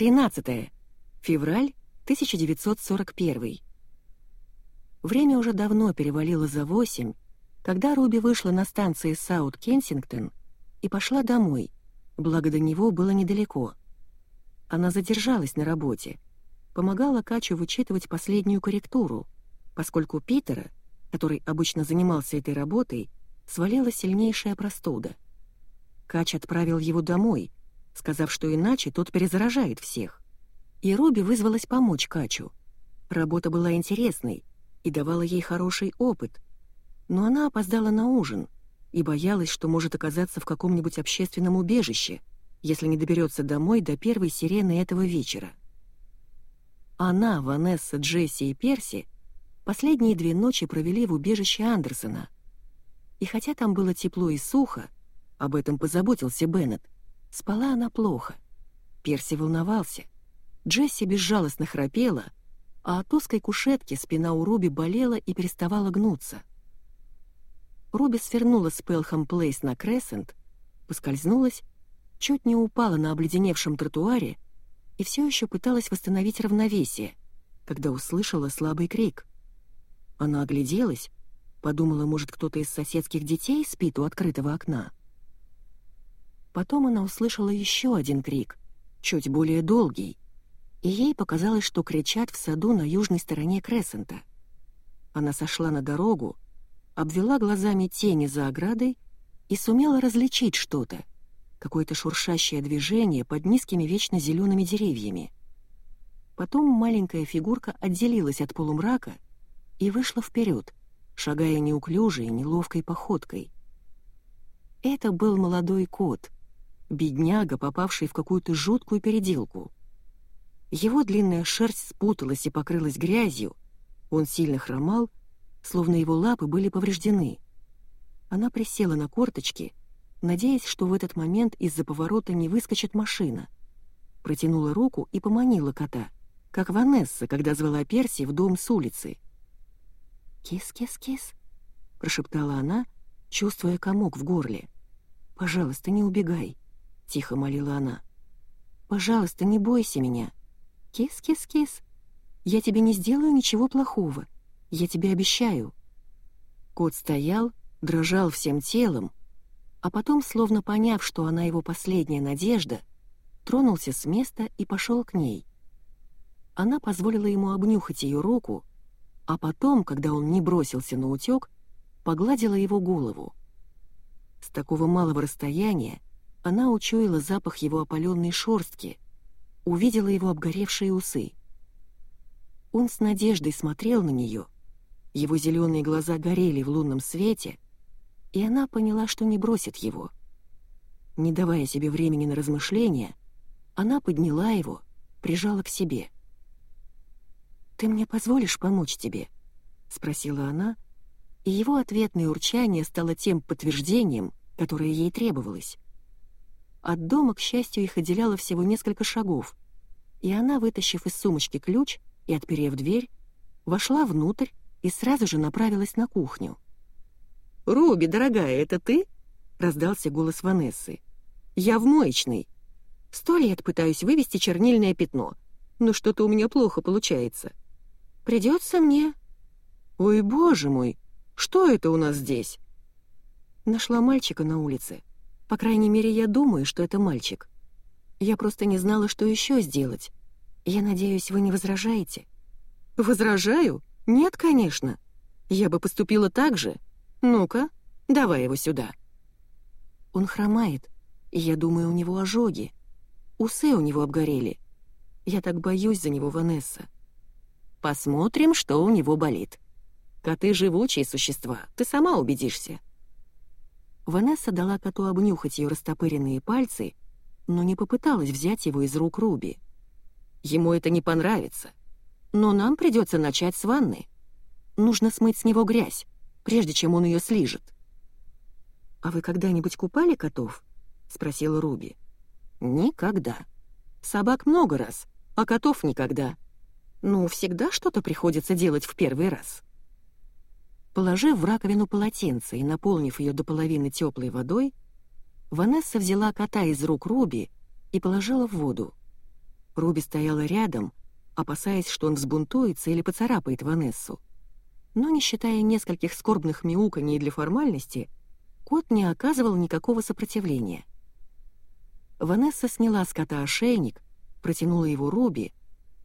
13. Февраль 1941. Время уже давно перевалило за восемь, когда Руби вышла на станции Саут-Кенсингтон и пошла домой, благо до него было недалеко. Она задержалась на работе, помогала Качу вычитывать последнюю корректуру, поскольку Питера, который обычно занимался этой работой, свалила сильнейшая простуда. Кач отправил его домой, сказав, что иначе тот перезаражает всех. И Руби вызвалась помочь Качу. Работа была интересной и давала ей хороший опыт, но она опоздала на ужин и боялась, что может оказаться в каком-нибудь общественном убежище, если не доберется домой до первой сирены этого вечера. Она, Ванесса, Джесси и Перси последние две ночи провели в убежище Андерсона. И хотя там было тепло и сухо, об этом позаботился Беннет, спала она плохо. Перси волновался. Джесси безжалостно храпела, а от узкой кушетки спина у Руби болела и переставала гнуться. Руби свернула с Пелхам Плейс на Крессент, поскользнулась, чуть не упала на обледеневшем тротуаре и все еще пыталась восстановить равновесие, когда услышала слабый крик. Она огляделась, подумала, может, кто-то из соседских детей спит у открытого окна. Потом она услышала еще один крик, чуть более долгий, и ей показалось, что кричат в саду на южной стороне Крессента. Она сошла на дорогу, обвела глазами тени за оградой и сумела различить что-то, какое-то шуршащее движение под низкими вечно зелеными деревьями. Потом маленькая фигурка отделилась от полумрака и вышла вперед, шагая неуклюжей, неловкой походкой. Это был молодой кот, бедняга, попавший в какую-то жуткую переделку — его длинная шерсть спуталась и покрылась грязью, он сильно хромал, словно его лапы были повреждены. Она присела на корточки, надеясь, что в этот момент из-за поворота не выскочит машина. Протянула руку и поманила кота, как Ванесса, когда звала Перси в дом с улицы. «Кис-кис-кис», — прошептала она, чувствуя комок в горле. «Пожалуйста, не убегай», — тихо молила она. «Пожалуйста, не бойся меня. «Кис-кис-кис, я тебе не сделаю ничего плохого, я тебе обещаю». Кот стоял, дрожал всем телом, а потом, словно поняв, что она его последняя надежда, тронулся с места и пошел к ней. Она позволила ему обнюхать ее руку, а потом, когда он не бросился на утек, погладила его голову. С такого малого расстояния она учуяла запах его опаленной шорстки — увидела его обгоревшие усы. Он с надеждой смотрел на нее, его зеленые глаза горели в лунном свете, и она поняла, что не бросит его. Не давая себе времени на размышления, она подняла его, прижала к себе. «Ты мне позволишь помочь тебе?» — спросила она, и его ответное урчание стало тем подтверждением, которое ей требовалось. От дома, к счастью, их отделяло всего несколько шагов, и она, вытащив из сумочки ключ и отперев дверь, вошла внутрь и сразу же направилась на кухню. «Руби, дорогая, это ты?» — раздался голос Ванессы. «Я в моечной. Сто лет пытаюсь вывести чернильное пятно, но что-то у меня плохо получается. Придется мне...» «Ой, боже мой, что это у нас здесь?» Нашла мальчика на улице. По крайней мере, я думаю, что это мальчик. Я просто не знала, что еще сделать. Я надеюсь, вы не возражаете?» «Возражаю? Нет, конечно. Я бы поступила так же. Ну-ка, давай его сюда». Он хромает, и я думаю, у него ожоги. Усы у него обгорели. Я так боюсь за него, Ванесса. Посмотрим, что у него болит. Коты — живучие существа, ты сама убедишься. Ванесса дала коту обнюхать ее растопыренные пальцы, но не попыталась взять его из рук Руби. Ему это не понравится. Но нам придется начать с ванны. Нужно смыть с него грязь, прежде чем он ее слижет. «А вы когда-нибудь купали котов?» — спросила Руби. «Никогда. Собак много раз, а котов никогда. Ну, всегда что-то приходится делать в первый раз». Положив в раковину полотенце и наполнив ее до половины теплой водой, Ванесса взяла кота из рук Руби и положила в воду. Руби стояла рядом, опасаясь, что он взбунтуется или поцарапает Ванессу. Но, не считая нескольких скорбных мяуканий для формальности, кот не оказывал никакого сопротивления. Ванесса сняла с кота ошейник, протянула его Руби,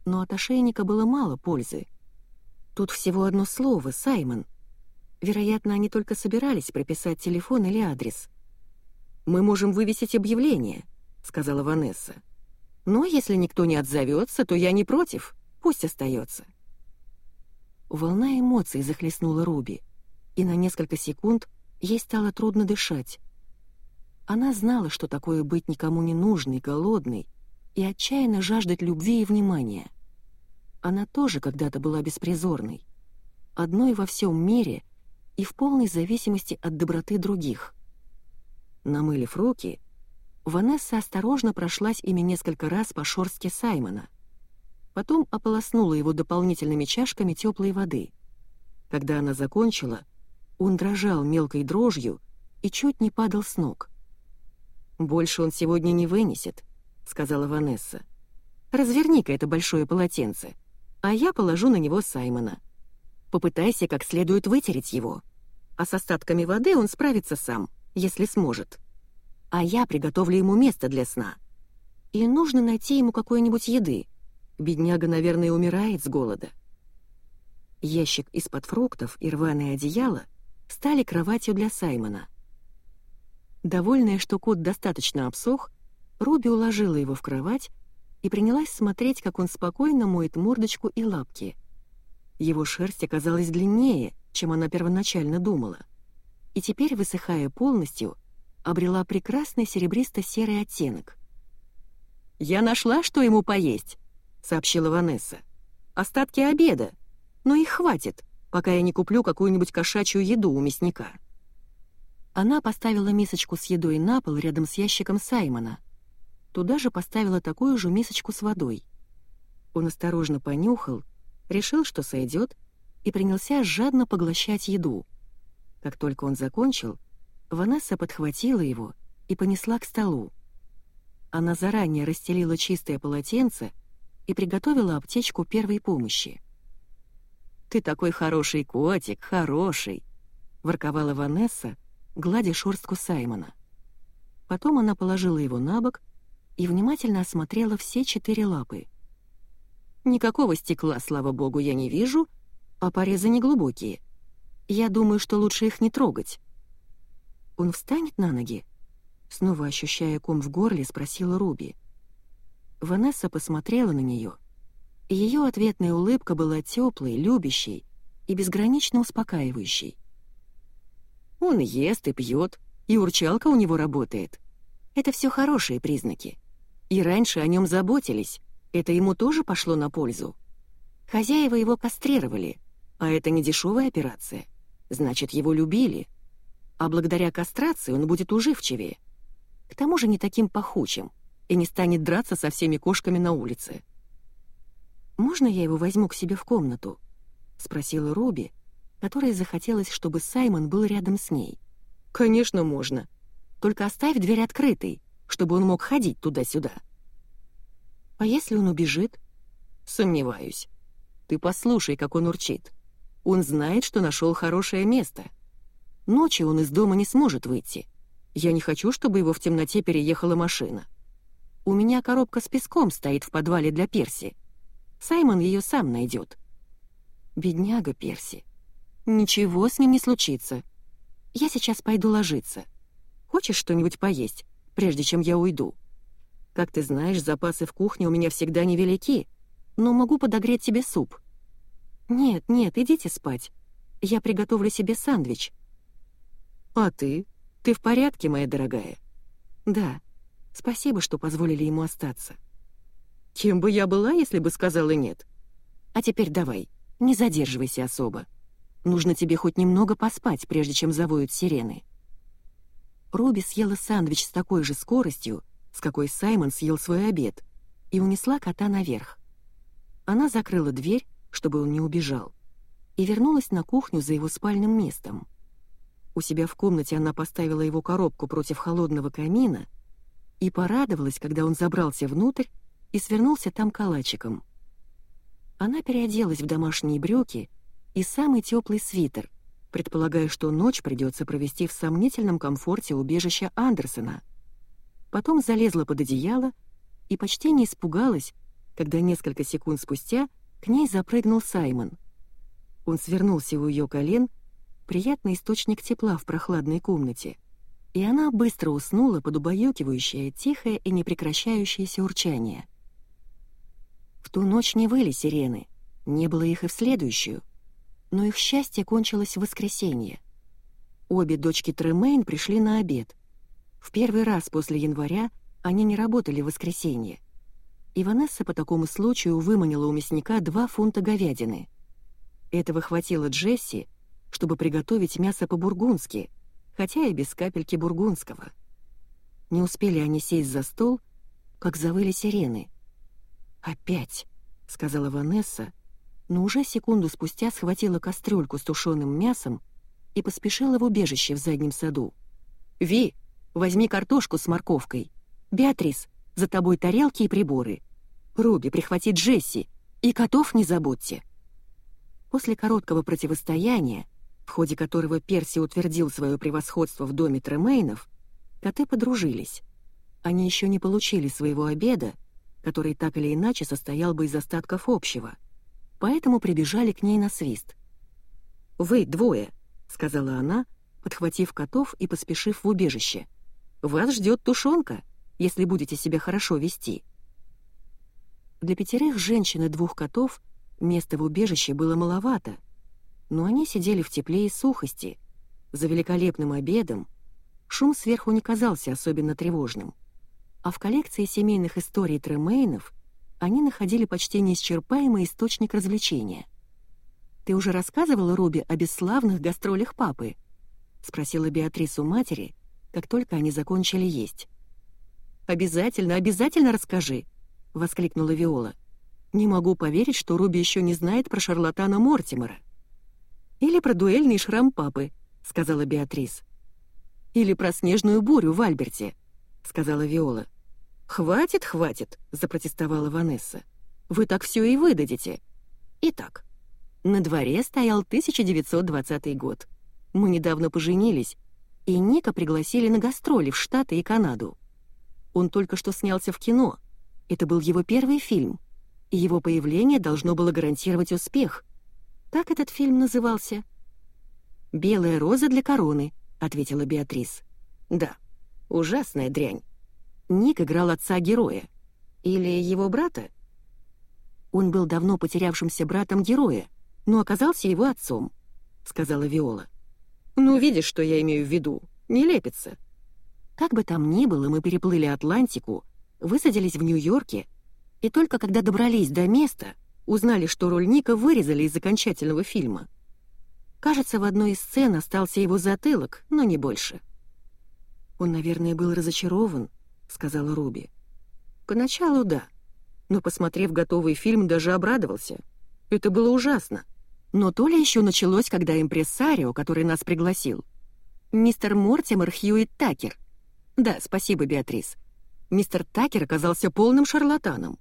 но от ошейника было мало пользы. Тут всего одно слово «Саймон». Вероятно, они только собирались прописать телефон или адрес. «Мы можем вывесить объявление», — сказала Ванесса. «Но если никто не отзовется, то я не против. Пусть остается». Волна эмоций захлестнула Руби, и на несколько секунд ей стало трудно дышать. Она знала, что такое быть никому не нужной, голодной и отчаянно жаждать любви и внимания. Она тоже когда-то была беспризорной, одной во всем мире и в полной зависимости от доброты других. Намылив руки, Ванесса осторожно прошлась ими несколько раз по шорстке Саймона. Потом ополоснула его дополнительными чашками теплой воды. Когда она закончила, он дрожал мелкой дрожью и чуть не падал с ног. «Больше он сегодня не вынесет», — сказала Ванесса. «Разверни-ка это большое полотенце, а я положу на него Саймона. Попытайся как следует вытереть его, а с остатками воды он справится сам, если сможет» а я приготовлю ему место для сна. И нужно найти ему какой-нибудь еды. Бедняга, наверное, умирает с голода. Ящик из-под фруктов и рваное одеяло стали кроватью для Саймона. Довольная, что кот достаточно обсох, Руби уложила его в кровать и принялась смотреть, как он спокойно моет мордочку и лапки. Его шерсть оказалась длиннее, чем она первоначально думала. И теперь, высыхая полностью, обрела прекрасный серебристо-серый оттенок. «Я нашла, что ему поесть», — сообщила Ванесса. «Остатки обеда. Но их хватит, пока я не куплю какую-нибудь кошачью еду у мясника». Она поставила мисочку с едой на пол рядом с ящиком Саймона. Туда же поставила такую же мисочку с водой. Он осторожно понюхал, решил, что сойдет, и принялся жадно поглощать еду. Как только он закончил, Ванесса подхватила его и понесла к столу. Она заранее расстелила чистое полотенце и приготовила аптечку первой помощи. «Ты такой хороший котик, хороший!» — ворковала Ванесса, гладя шорстку Саймона. Потом она положила его на бок и внимательно осмотрела все четыре лапы. «Никакого стекла, слава богу, я не вижу, а порезы неглубокие. Я думаю, что лучше их не трогать. Он встанет на ноги?» Снова ощущая ком в горле, спросила Руби. Ванесса посмотрела на нее. Ее ответная улыбка была теплой, любящей и безгранично успокаивающей. «Он ест и пьет, и урчалка у него работает. Это все хорошие признаки. И раньше о нем заботились, это ему тоже пошло на пользу. Хозяева его кастрировали, а это не дешевая операция. Значит, его любили, а благодаря кастрации он будет уживчивее. К тому же не таким пахучим и не станет драться со всеми кошками на улице. «Можно я его возьму к себе в комнату?» — спросила Руби, которой захотелось, чтобы Саймон был рядом с ней. «Конечно, можно. Только оставь дверь открытой, чтобы он мог ходить туда-сюда». «А если он убежит?» «Сомневаюсь. Ты послушай, как он урчит. Он знает, что нашел хорошее место». Ночью он из дома не сможет выйти. Я не хочу, чтобы его в темноте переехала машина. У меня коробка с песком стоит в подвале для Перси. Саймон ее сам найдет. Бедняга Перси. Ничего с ним не случится. Я сейчас пойду ложиться. Хочешь что-нибудь поесть, прежде чем я уйду? Как ты знаешь, запасы в кухне у меня всегда невелики, но могу подогреть тебе суп. Нет, нет, идите спать. Я приготовлю себе сэндвич — «А ты? Ты в порядке, моя дорогая?» «Да. Спасибо, что позволили ему остаться». «Кем бы я была, если бы сказала нет?» «А теперь давай, не задерживайся особо. Нужно тебе хоть немного поспать, прежде чем завоют сирены». Руби съела сэндвич с такой же скоростью, с какой Саймон съел свой обед, и унесла кота наверх. Она закрыла дверь, чтобы он не убежал, и вернулась на кухню за его спальным местом. У себя в комнате она поставила его коробку против холодного камина и порадовалась, когда он забрался внутрь и свернулся там калачиком. Она переоделась в домашние брюки и самый теплый свитер, предполагая, что ночь придется провести в сомнительном комфорте убежища Андерсона. Потом залезла под одеяло и почти не испугалась, когда несколько секунд спустя к ней запрыгнул Саймон. Он свернулся у ее колен, приятный источник тепла в прохладной комнате, и она быстро уснула под убаюкивающее, тихое и непрекращающееся урчание. В ту ночь не выли сирены, не было их и в следующую, но их счастье кончилось в воскресенье. Обе дочки Тремейн пришли на обед. В первый раз после января они не работали в воскресенье. И Ванесса по такому случаю выманила у мясника два фунта говядины. Этого хватило Джесси, чтобы приготовить мясо по-бургундски, хотя и без капельки бургундского. Не успели они сесть за стол, как завыли сирены. «Опять», — сказала Ванесса, но уже секунду спустя схватила кастрюльку с тушеным мясом и поспешила в убежище в заднем саду. «Ви, возьми картошку с морковкой. Беатрис, за тобой тарелки и приборы. Руби, прихвати Джесси. И котов не забудьте». После короткого противостояния, в ходе которого Перси утвердил свое превосходство в доме Тремейнов, коты подружились. Они еще не получили своего обеда, который так или иначе состоял бы из остатков общего, поэтому прибежали к ней на свист. «Вы двое», — сказала она, подхватив котов и поспешив в убежище. «Вас ждет тушенка, если будете себя хорошо вести». Для пятерых женщин и двух котов места в убежище было маловато, но они сидели в тепле и сухости, за великолепным обедом. Шум сверху не казался особенно тревожным. А в коллекции семейных историй Тремейнов они находили почти неисчерпаемый источник развлечения. «Ты уже рассказывала Руби о бесславных гастролях папы?» — спросила Беатрис у матери, как только они закончили есть. «Обязательно, обязательно расскажи!» — воскликнула Виола. «Не могу поверить, что Руби еще не знает про шарлатана Мортимера». «Или про дуэльный шрам папы», — сказала Беатрис. «Или про снежную бурю в Альберте», — сказала Виола. «Хватит, хватит», — запротестовала Ванесса. «Вы так все и выдадите». Итак, на дворе стоял 1920 год. Мы недавно поженились, и Ника пригласили на гастроли в Штаты и Канаду. Он только что снялся в кино — это был его первый фильм, и его появление должно было гарантировать успех. Так этот фильм назывался? «Белая роза для короны», — ответила Беатрис. «Да, ужасная дрянь. Ник играл отца героя. Или его брата?» «Он был давно потерявшимся братом героя, но оказался его отцом», — сказала Виола. «Ну, видишь, что я имею в виду. Не лепится». Как бы там ни было, мы переплыли Атлантику — высадились в Нью-Йорке, и только когда добрались до места, узнали, что роль Ника вырезали из окончательного фильма. Кажется, в одной из сцен остался его затылок, но не больше. «Он, наверное, был разочарован», — сказала Руби. «Поначалу да, но, посмотрев готовый фильм, даже обрадовался. Это было ужасно. Но то ли еще началось, когда импрессарио, который нас пригласил, мистер Мортимер Хьюитт Такер. Да, спасибо, Беатрис мистер Такер оказался полным шарлатаном.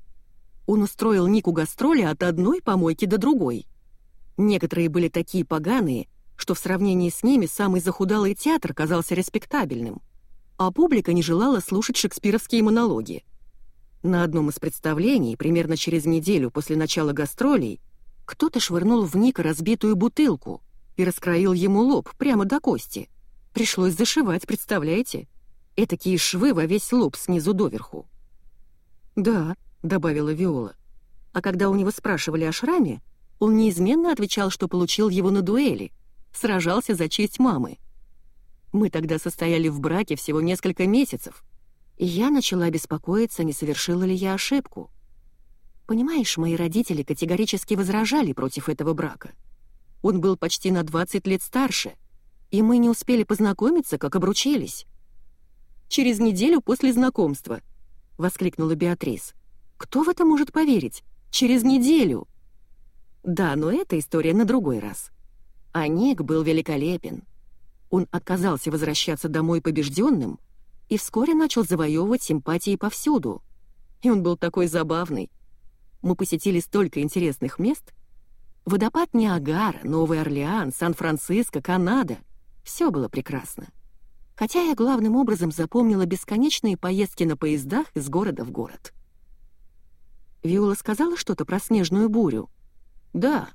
Он устроил Нику гастроли от одной помойки до другой. Некоторые были такие поганые, что в сравнении с ними самый захудалый театр казался респектабельным, а публика не желала слушать шекспировские монологи. На одном из представлений, примерно через неделю после начала гастролей, кто-то швырнул в Ника разбитую бутылку и раскроил ему лоб прямо до кости. Пришлось зашивать, представляете? Этакие швы во весь лоб снизу доверху. «Да», — добавила Виола. А когда у него спрашивали о шраме, он неизменно отвечал, что получил его на дуэли, сражался за честь мамы. Мы тогда состояли в браке всего несколько месяцев, и я начала беспокоиться, не совершила ли я ошибку. Понимаешь, мои родители категорически возражали против этого брака. Он был почти на 20 лет старше, и мы не успели познакомиться, как обручились через неделю после знакомства», — воскликнула Беатрис. «Кто в это может поверить? Через неделю!» Да, но эта история на другой раз. А был великолепен. Он отказался возвращаться домой побежденным и вскоре начал завоевывать симпатии повсюду. И он был такой забавный. Мы посетили столько интересных мест. Водопад Ниагара, Новый Орлеан, Сан-Франциско, Канада. Все было прекрасно. Хотя я главным образом запомнила бесконечные поездки на поездах из города в город. Виола сказала что-то про снежную бурю. «Да,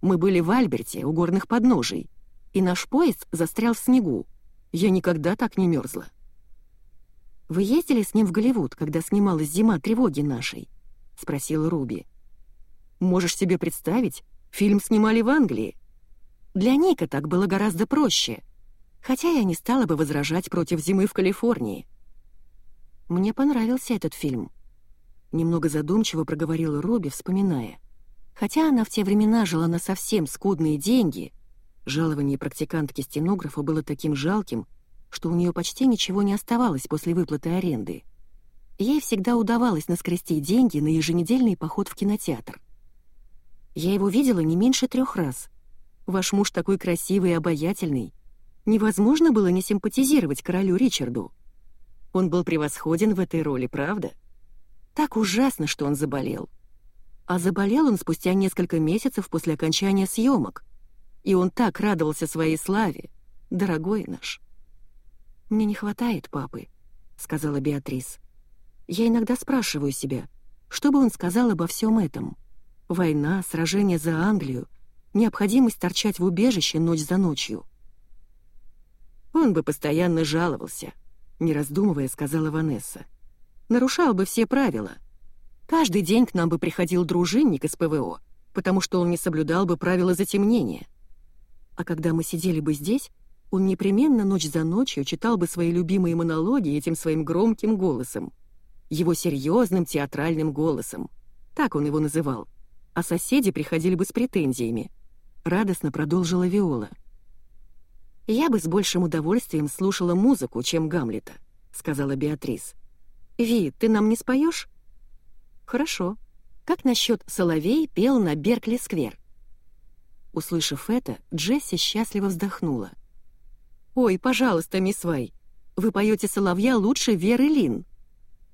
мы были в Альберте, у горных подножий, и наш поезд застрял в снегу. Я никогда так не мерзла. «Вы ездили с ним в Голливуд, когда снималась «Зима тревоги нашей»?» — спросила Руби. «Можешь себе представить, фильм снимали в Англии. Для Ника так было гораздо проще, хотя я не стала бы возражать против зимы в Калифорнии. Мне понравился этот фильм». Немного задумчиво проговорила Руби, вспоминая. Хотя она в те времена жила на совсем скудные деньги, жалование практикантки-стенографа было таким жалким, что у нее почти ничего не оставалось после выплаты аренды. Ей всегда удавалось наскрести деньги на еженедельный поход в кинотеатр. Я его видела не меньше трех раз. Ваш муж такой красивый и обаятельный. Невозможно было не симпатизировать королю Ричарду. Он был превосходен в этой роли, правда? Так ужасно, что он заболел. А заболел он спустя несколько месяцев после окончания съемок. И он так радовался своей славе, дорогой наш. «Мне не хватает папы», — сказала Беатрис. «Я иногда спрашиваю себя, что бы он сказал обо всем этом? Война, сражение за Англию, необходимость торчать в убежище ночь за ночью». «Он бы постоянно жаловался», — не раздумывая сказала Ванесса. «Нарушал бы все правила. Каждый день к нам бы приходил дружинник из ПВО, потому что он не соблюдал бы правила затемнения. А когда мы сидели бы здесь, он непременно ночь за ночью читал бы свои любимые монологи этим своим громким голосом. Его серьезным театральным голосом. Так он его называл. А соседи приходили бы с претензиями. Радостно продолжила Виола. «Я бы с большим удовольствием слушала музыку, чем Гамлета», — сказала Беатрис. «Ви, ты нам не споешь? «Хорошо. Как насчет «Соловей пел на Беркли-сквер»?» Услышав это, Джесси счастливо вздохнула — «Ой, пожалуйста, мисс Вай, вы поете соловья лучше Веры Лин».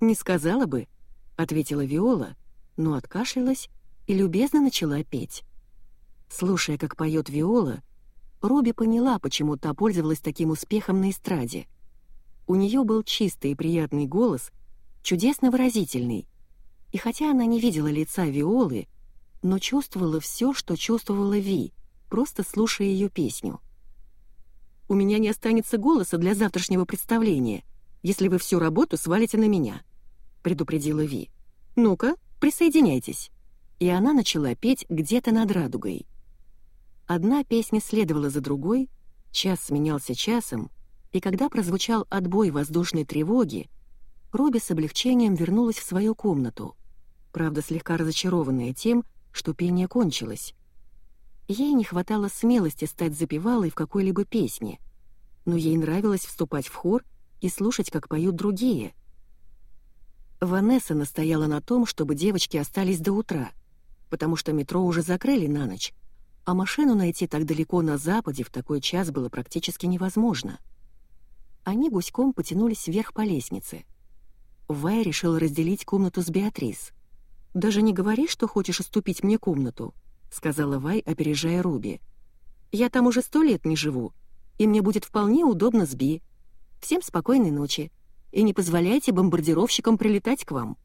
«Не сказала бы», — ответила Виола, но откашлялась и любезно начала петь. Слушая, как поет Виола, Робби поняла, почему та пользовалась таким успехом на эстраде. У нее был чистый и приятный голос, чудесно выразительный. И хотя она не видела лица Виолы, но чувствовала все, что чувствовала Ви, просто слушая ее песню у меня не останется голоса для завтрашнего представления, если вы всю работу свалите на меня», — предупредила Ви. «Ну-ка, присоединяйтесь». И она начала петь где-то над радугой. Одна песня следовала за другой, час сменялся часом, и когда прозвучал отбой воздушной тревоги, Робби с облегчением вернулась в свою комнату, правда, слегка разочарованная тем, что пение кончилось. Ей не хватало смелости стать запевалой в какой-либо песне, но ей нравилось вступать в хор и слушать, как поют другие. Ванесса настояла на том, чтобы девочки остались до утра, потому что метро уже закрыли на ночь, а машину найти так далеко на западе в такой час было практически невозможно. Они гуськом потянулись вверх по лестнице. Вай решил разделить комнату с Беатрис. «Даже не говори, что хочешь уступить мне комнату», — сказала Вай, опережая Руби. «Я там уже сто лет не живу, и мне будет вполне удобно с Би. Всем спокойной ночи, и не позволяйте бомбардировщикам прилетать к вам».